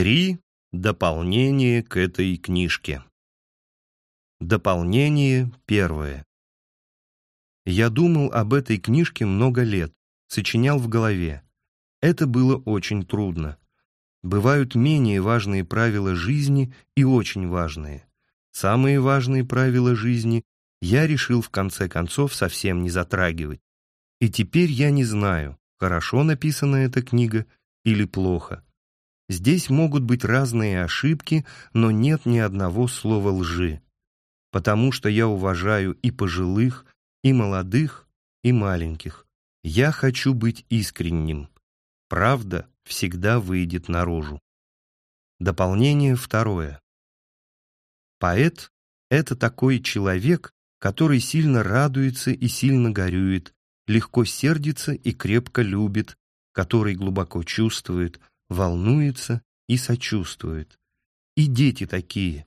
Три дополнения к этой книжке. Дополнение первое. Я думал об этой книжке много лет, сочинял в голове. Это было очень трудно. Бывают менее важные правила жизни и очень важные. Самые важные правила жизни я решил в конце концов совсем не затрагивать. И теперь я не знаю, хорошо написана эта книга или плохо. Здесь могут быть разные ошибки, но нет ни одного слова лжи. Потому что я уважаю и пожилых, и молодых, и маленьких. Я хочу быть искренним. Правда всегда выйдет наружу. Дополнение второе. Поэт — это такой человек, который сильно радуется и сильно горюет, легко сердится и крепко любит, который глубоко чувствует, волнуется и сочувствует. И дети такие.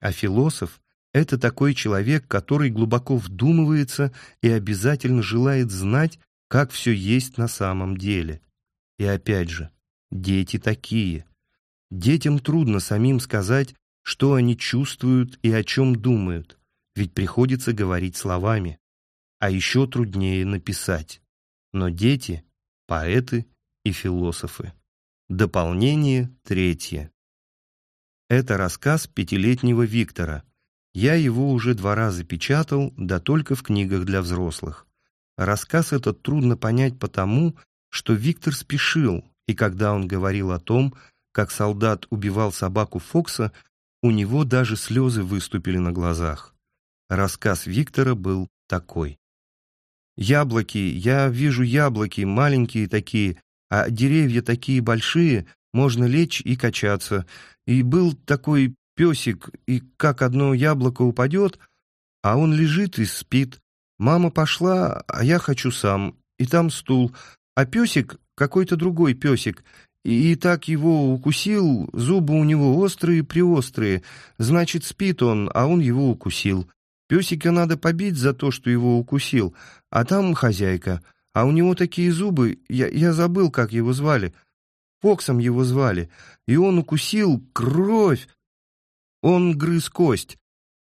А философ — это такой человек, который глубоко вдумывается и обязательно желает знать, как все есть на самом деле. И опять же, дети такие. Детям трудно самим сказать, что они чувствуют и о чем думают, ведь приходится говорить словами. А еще труднее написать. Но дети — поэты и философы. Дополнение третье. Это рассказ пятилетнего Виктора. Я его уже два раза печатал, да только в книгах для взрослых. Рассказ этот трудно понять потому, что Виктор спешил, и когда он говорил о том, как солдат убивал собаку Фокса, у него даже слезы выступили на глазах. Рассказ Виктора был такой. «Яблоки, я вижу яблоки, маленькие такие, а деревья такие большие, можно лечь и качаться. И был такой песик, и как одно яблоко упадет, а он лежит и спит. Мама пошла, а я хочу сам, и там стул. А песик какой-то другой песик, и, так его укусил, зубы у него острые-приострые, значит, спит он, а он его укусил. Песика надо побить за то, что его укусил, а там хозяйка — а у него такие зубы, я, я забыл, как его звали. Фоксом его звали. И он укусил кровь. Он грыз кость.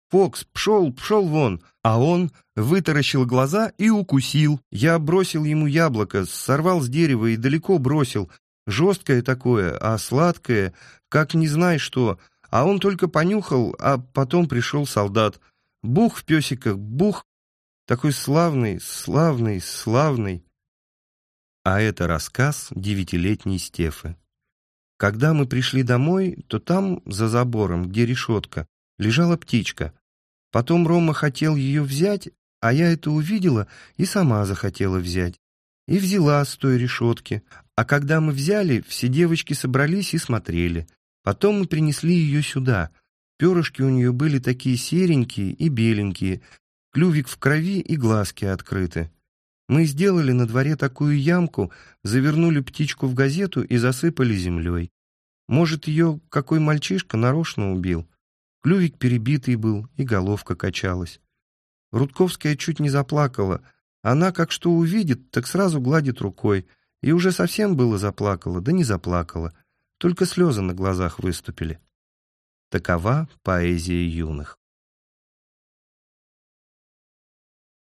Фокс пшел, пшел вон, а он вытаращил глаза и укусил. Я бросил ему яблоко, сорвал с дерева и далеко бросил. Жесткое такое, а сладкое, как не знай что. А он только понюхал, а потом пришел солдат. Бух в песиках, бух, такой славный, славный, славный. А это рассказ девятилетней Стефы. Когда мы пришли домой, то там, за забором, где решетка, лежала птичка. Потом Рома хотел ее взять, а я это увидела и сама захотела взять. И взяла с той решетки. А когда мы взяли, все девочки собрались и смотрели. Потом мы принесли ее сюда. Перышки у нее были такие серенькие и беленькие, Клювик в крови и глазки открыты. Мы сделали на дворе такую ямку, завернули птичку в газету и засыпали землей. Может, ее какой мальчишка нарочно убил. Клювик перебитый был, и головка качалась. Рудковская чуть не заплакала. Она как что увидит, так сразу гладит рукой. И уже совсем было заплакала, да не заплакала. Только слезы на глазах выступили. Такова поэзия юных.